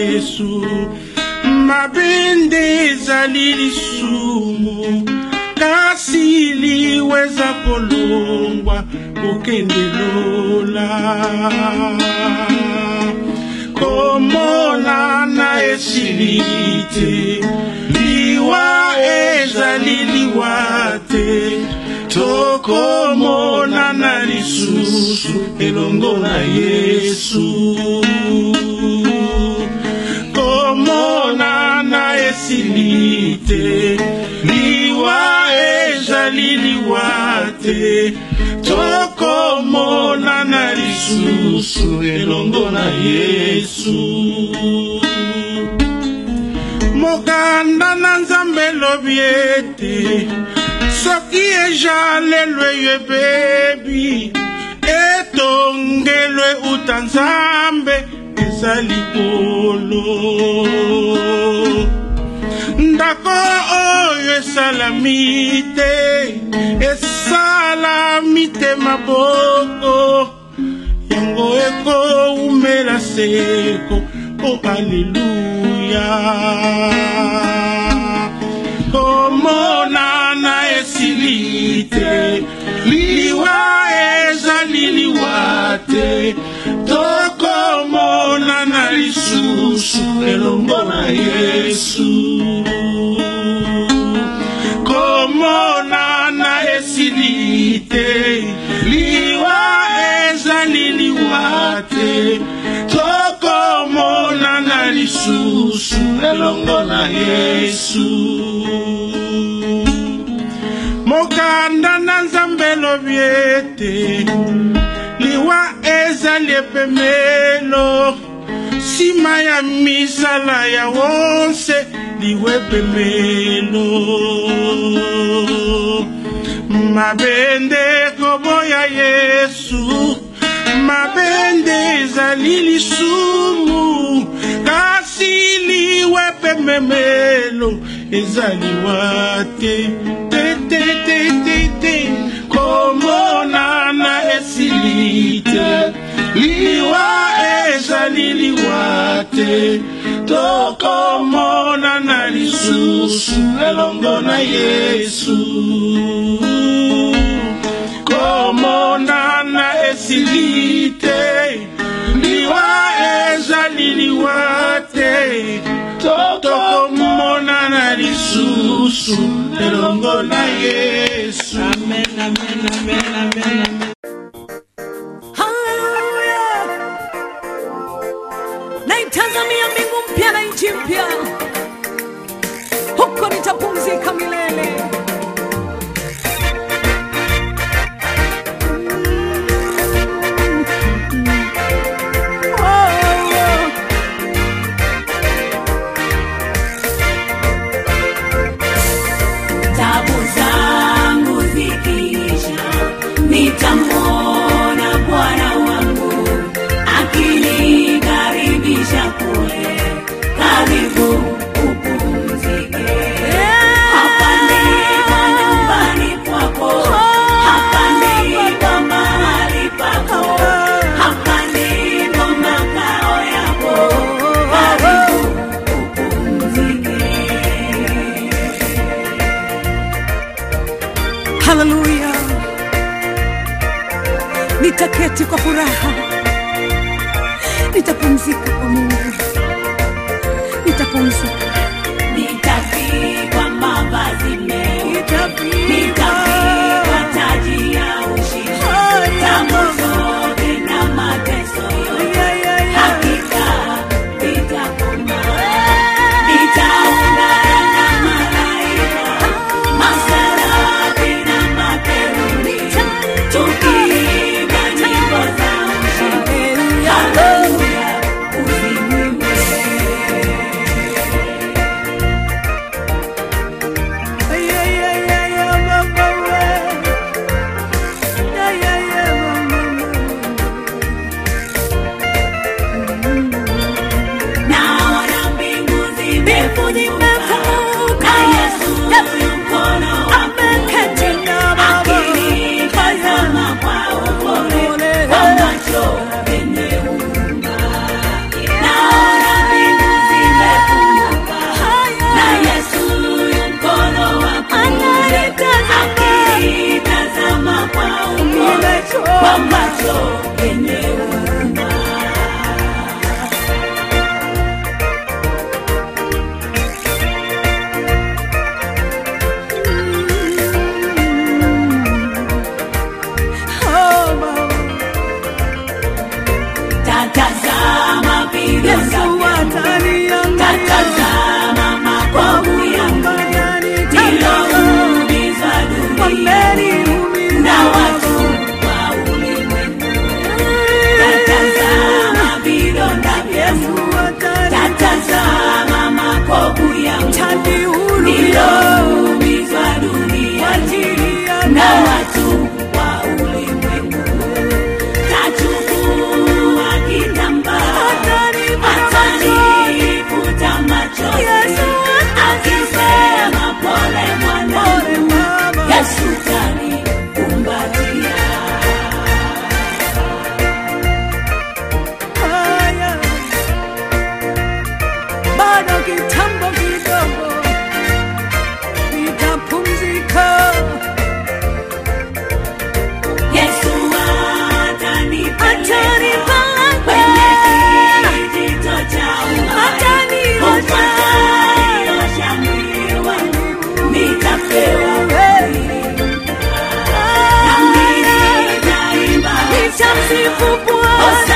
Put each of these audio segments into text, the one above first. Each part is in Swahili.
Yesu. Mabende ezali lisumu kasi liweza kolongwa kokende lola komona na esili te liwa ezali liwa te. Tokomona na lisusu elongo na yesu komona na esili te liwa ezali liwa te. Tokomona na lisusu elongo na yesu. Mokanda na nzambe elobi ete soki ejalelwe yo ebebi etongelwe uta nzambe eza likolo. Ndako oyo esalami te esalami te maboko. Yango ekowumela seko o aleluya. Komona na esili te liwa ezali liwa te tokomona na lisusu elongo na yesu. Komona na esili te liwa ezali liwa te tokomona na lisusu elongo na yesu. Mokanda na nzambe elobi ete liwa ezali epemelo nsima ya misala ya wonse liwa epemelo mabende koboya yesu. Mabende ezali lisumu. Kasi liwa epememelo ezaliwa te te te te te te komona na esili te. Liwa ezali liwa te. Tokomona na lisusu elongo na yesu. Komona na esili te. Liwa ezali liwa te. Tokomona lisusu elongo na yesu amen, amen, amen, amen, amen. Haleluya! Mbingu mpya na nchi mpya, huko nitapumzika milele. Haleluya! Nitaketi kwa furaha, nitapumzika kwa Mungu, nitapumzika, siku Bwana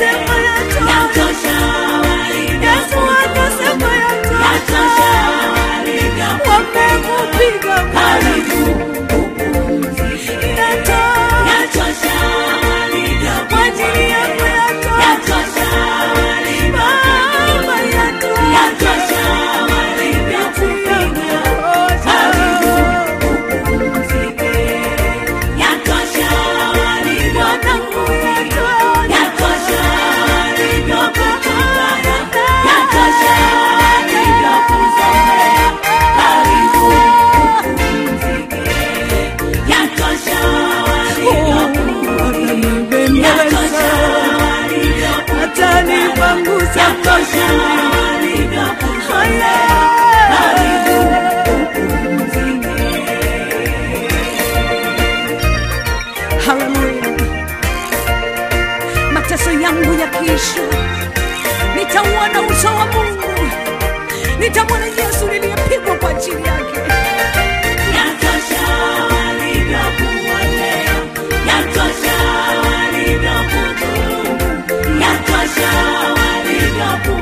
simple. Haleluya, mateso yangu yakiisha, nitauona uso wa Mungu, nitamwona Yesu niliyepigwa kwa ajili yake. Yatosha walivyokuonea, yatosha walivyokudhuru, yatosha walivyoku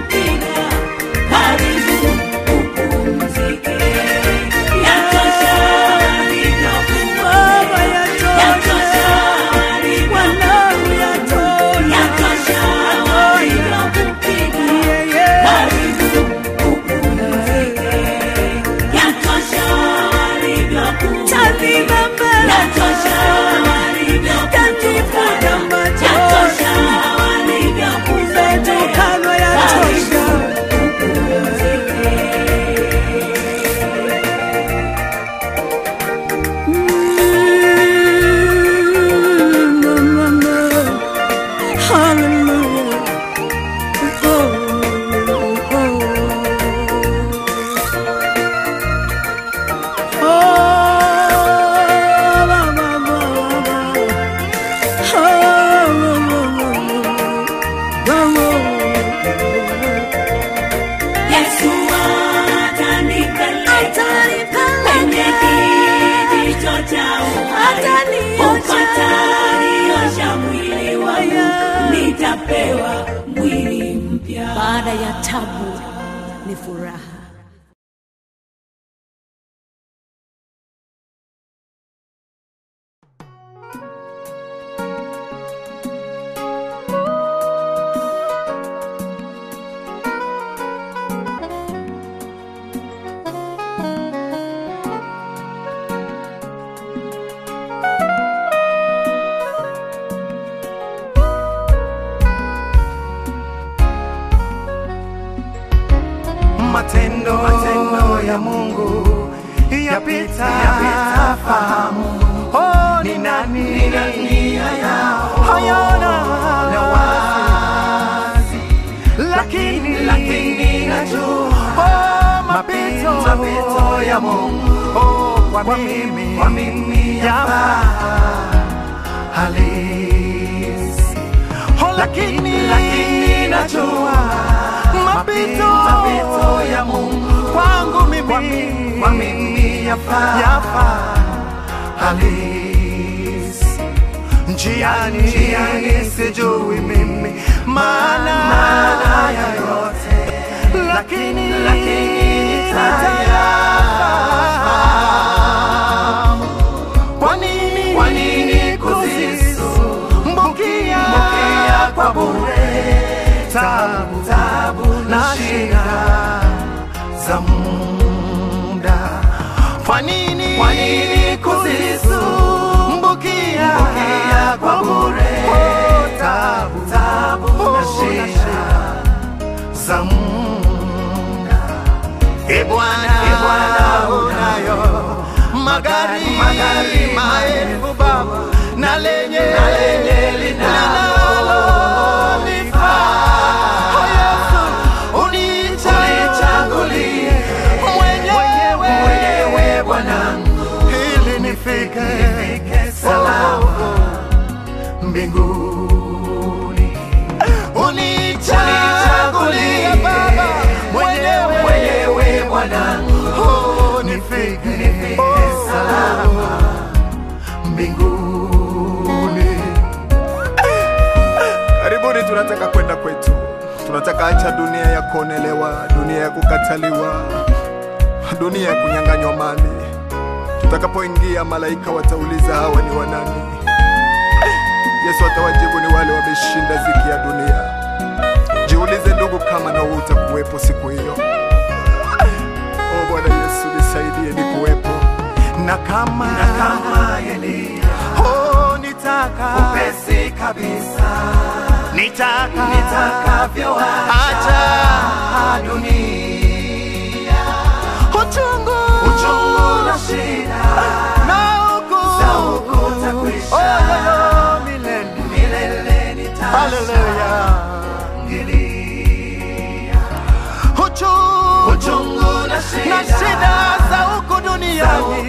kwa mimi, kwa mimi yama halisi. Ho, lakini lakini najua mapito mapito ya Mungu kwangu mimi, kwa mimi, kwa mimi yafaa yafaa halisi. Njiani, njiani sijui mimi. Maana ya yote. Lakini lakini kwetu, tunataka acha dunia ya kuonelewa, dunia ya kukataliwa, dunia ya kunyang'anywa mali. Tutakapoingia, malaika watauliza hawa ni wanani? Yesu atawajibu ni wale wameshinda ziki ya dunia. Jiulize ndugu, kama na uuta utakuwepo siku hiyo. O Bwana Yesu, nisaidie ni kuwepo na kama, na kama Elia oh, nitaka upesi kabisa nitaka nitakavyoacha dunia uchungu na shida na uku uku. Oh, milele milele nitashangilia uchungu uchungu na na shida shida za huku za duniani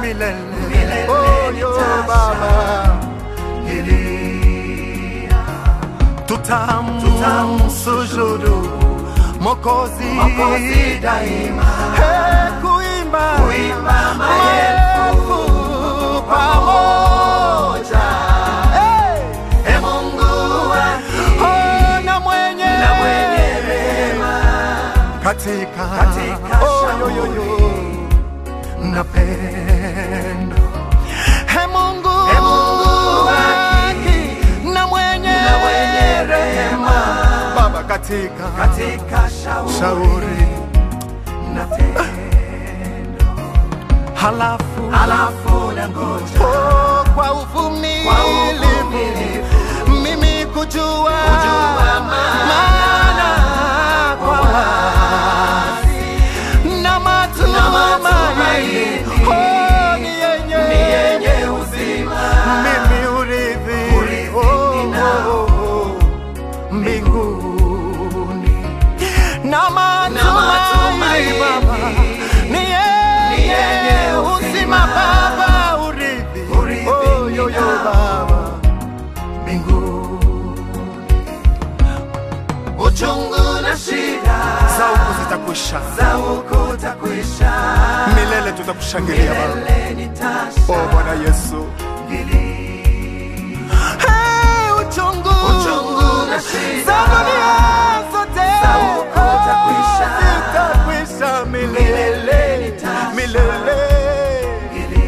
milele Milele Oh, yo. Baba Tutam- tutamsujudu Mokozi Mokozi daima. Hey, kuimba Kuimba maelfu pamoja. Hey, e Mungu oh, na mwenye na mwenye rehema. Katika Katika oh, yo, yo, yo. na pendo rehema. Baba katika katika shauri shauri. na tendo. Halafu halafu na ngoja. Oh, kwa uvumilivu. Mimi kujua, Kujua maana huku zitakwisha za huku takwisha milele tutakushangilia oh Bwana Yesu. Hey, uchungu. Uchungu na shida. Za dunia zote. Zitakwisha. zitakwisha milele. Milele milele.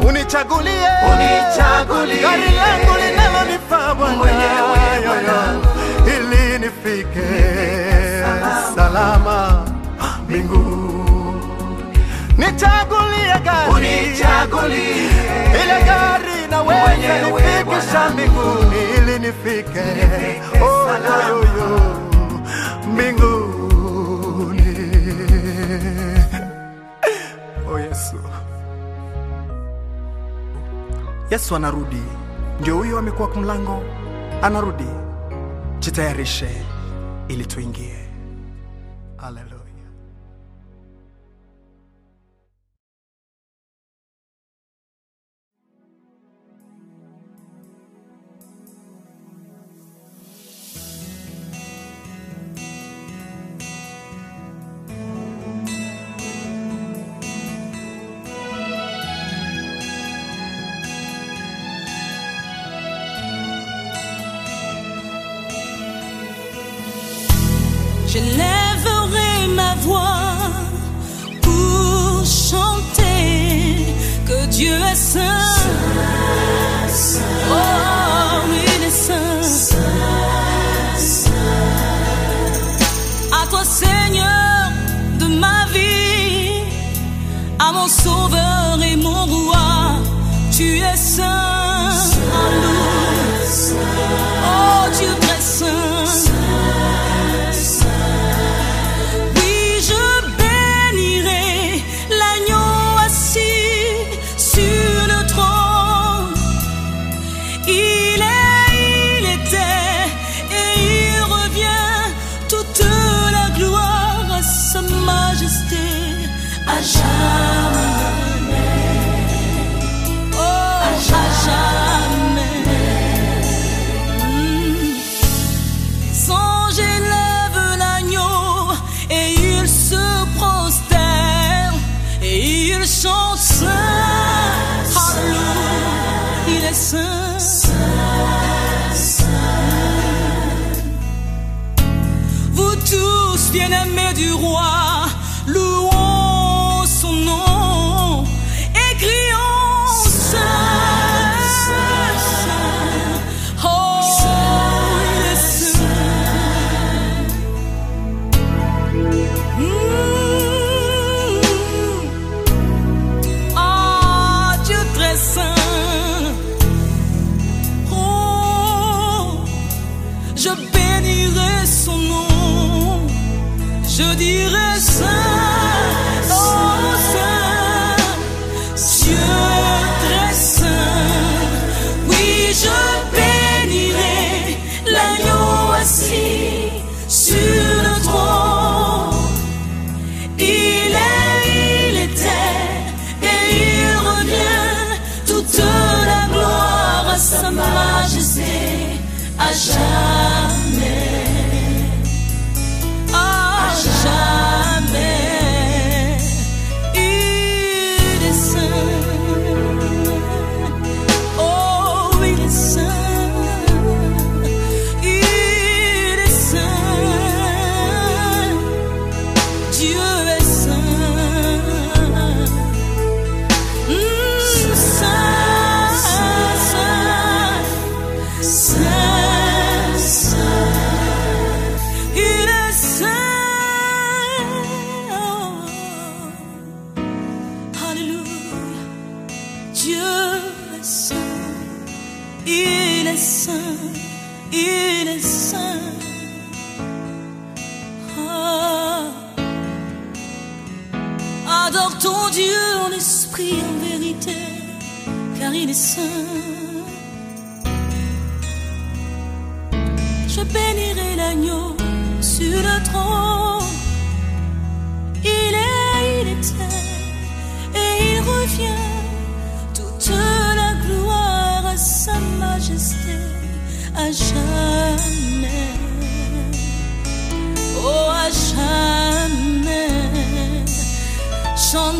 Unichagulie. Unichagulie. gari langu linalonifaa Bwana salama mbinguni. Nichagulie gari. Unichagulie. Ile gari na wewe nifikisha mbinguni ili nifike. Oh, yo, yo, mbinguni. Oh, Yesu. Yesu anarudi, ndio huyo amekuwa kumlango, mlango, anarudi. Jitayarishe ili tuingie. J'élèverai ma voix pour chanter que Dieu est saint. Oh, shine.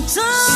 So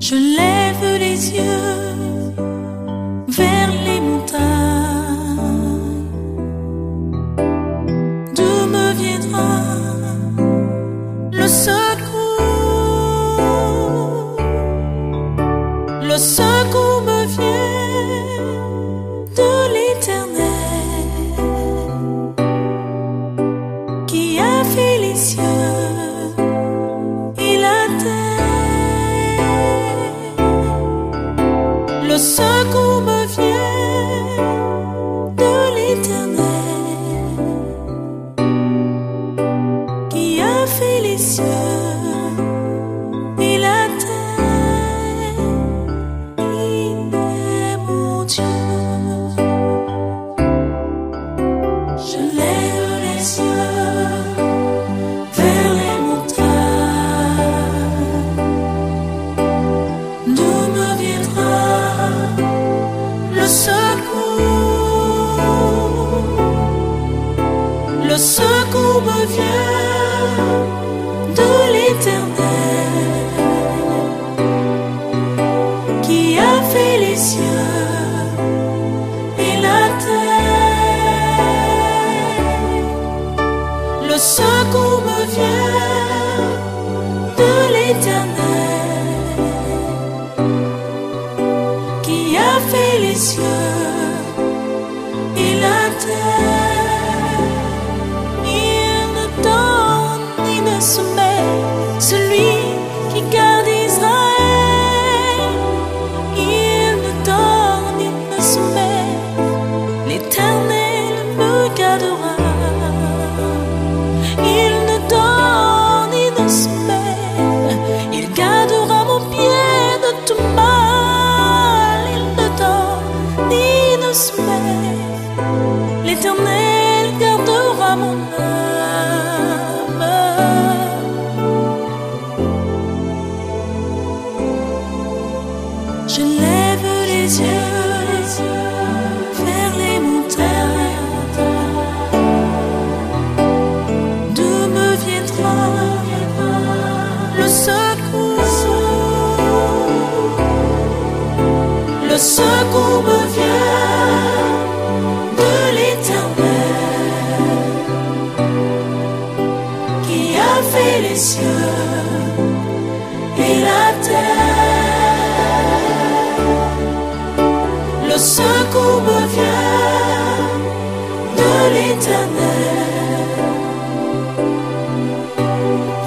Je lève les yeux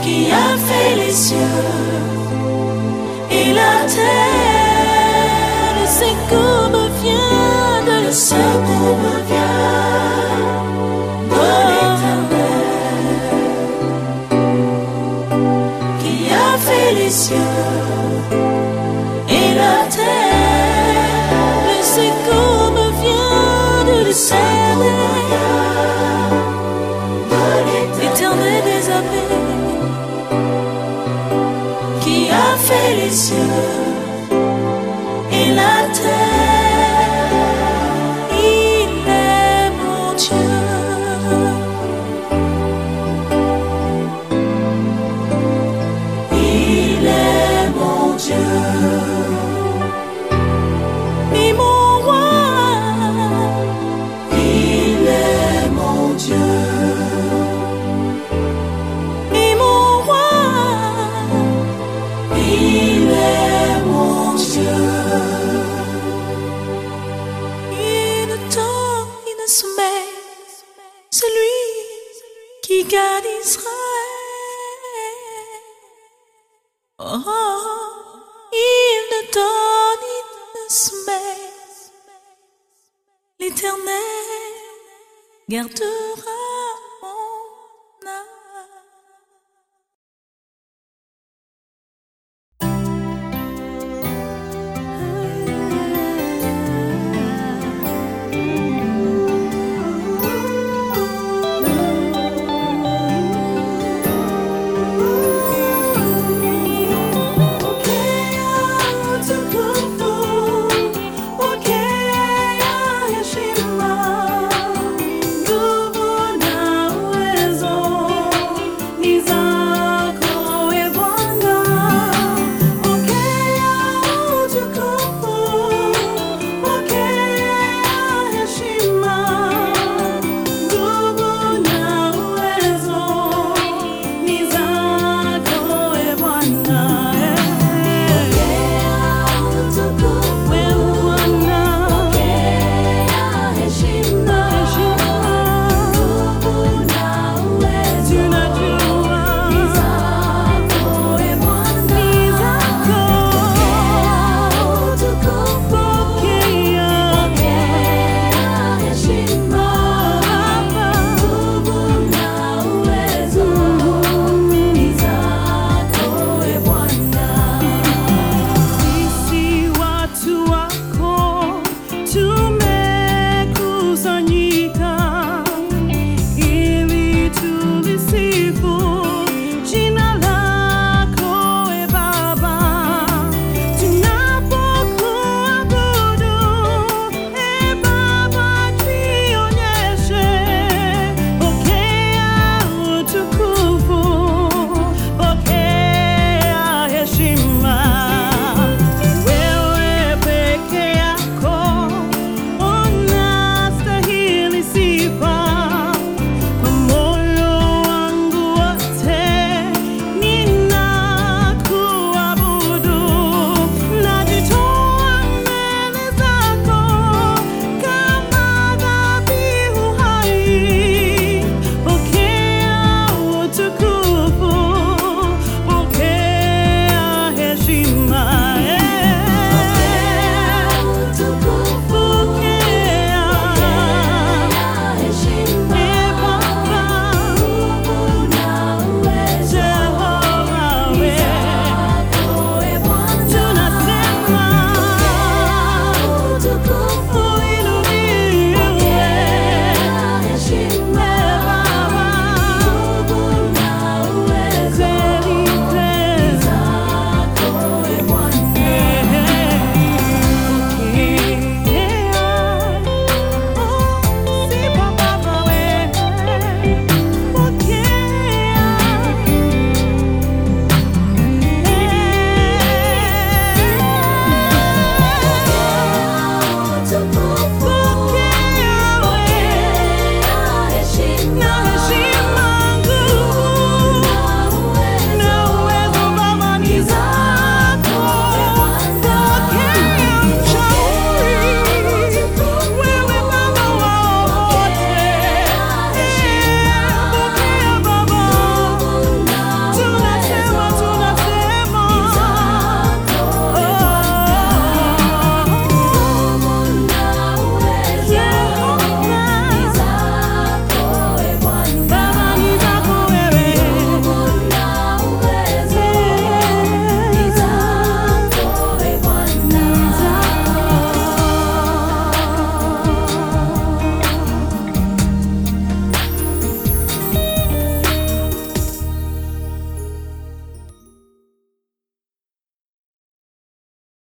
qui a fait les cieux et la terre. Le secours me vient de le secours qui a fait les cieux et la terre. Le secours me vient de le secours. It's you.